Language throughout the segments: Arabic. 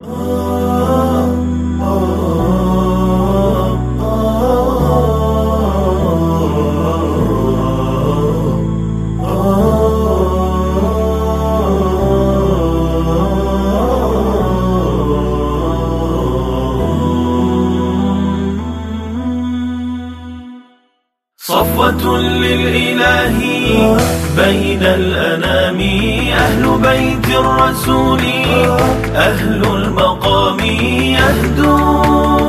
صفوة للإله بين الأنام. أهل بيت الرسول أهل المقام يهدون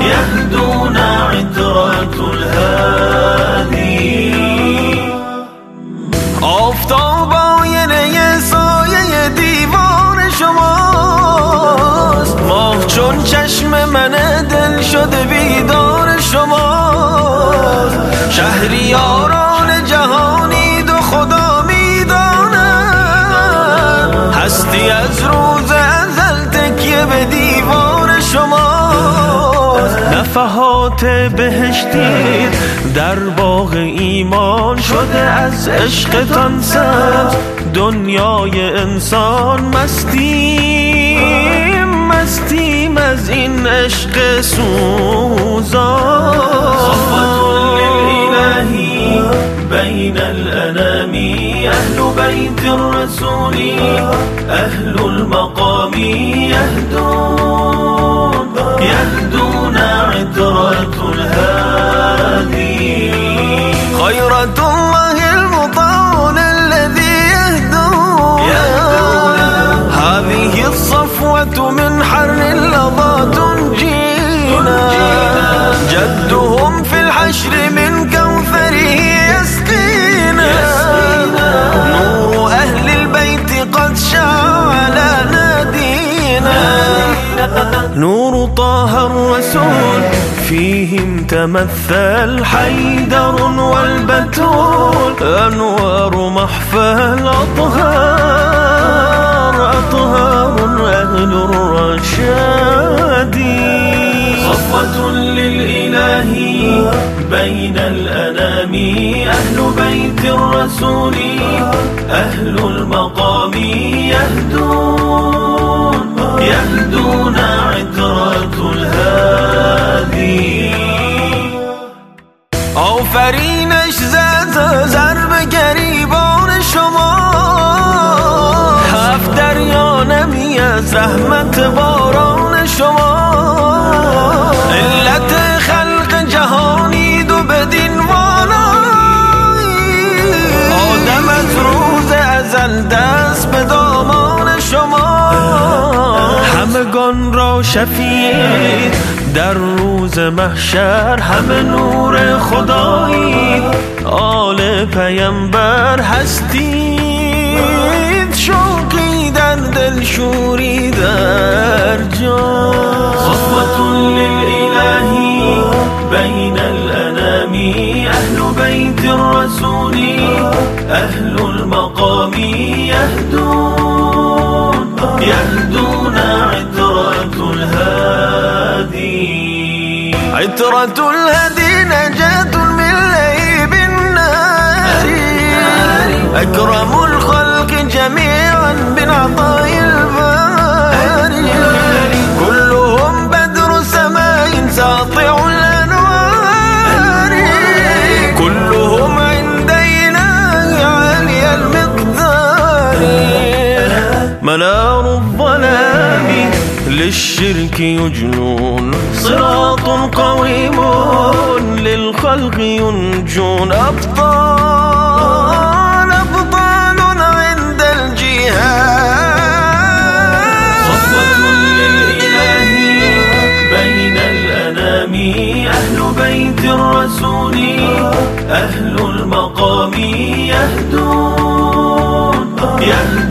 يهدون عترة الهادي. آفتاب آینه سایه دیوار شماست. ماه چون چشم من دل شده بیدار شماست. شهریاران نفحات بهشتی در باغ ایمان شده از عشقتان سبز. دنیای انسان مستیم مستیم از این عشق سوزان. بين الأنام أهل بيت الرسول أهل المقام يهدون يهدون عترة الهادي. خيرة الله المطاون الذي يهدون هذه الصفوة من حر اللظى تنجينا. جدهم في الحشر من نور طه الرسول فيهم تمثل حيدر والبتول أنوار محفى الأطهار أطهار أهل الرشاد. صفوة للإله بين الأنام أهل بيت الرسول أهل المقام يهدون يهدون عترة الهادي آفرینش زد ضرب گریبان شما. هفت دریا نمی از رحمت باران شما. علت خلق جهانی دو بدین آدم از روز ازل دست به دامان شما. همگان را شفیع در روز محشر همه نور خدایی آل پیمبر هستید. شوقی در دل شوری در جان. صفوة للإله بين الأنام أهل بيت الرسول أهل المقام يهدون يهدون عترة الهادي. عترة نجاة من لهيب النار. أكرم الخلق جميعا من للشرك يجنون. صراط قويم للخلق ينجون. أبطال أبطال عند الجهاد. صفة للإله بين الأنام. أهل بيت الرسول أهل المقام يهدون. يهدون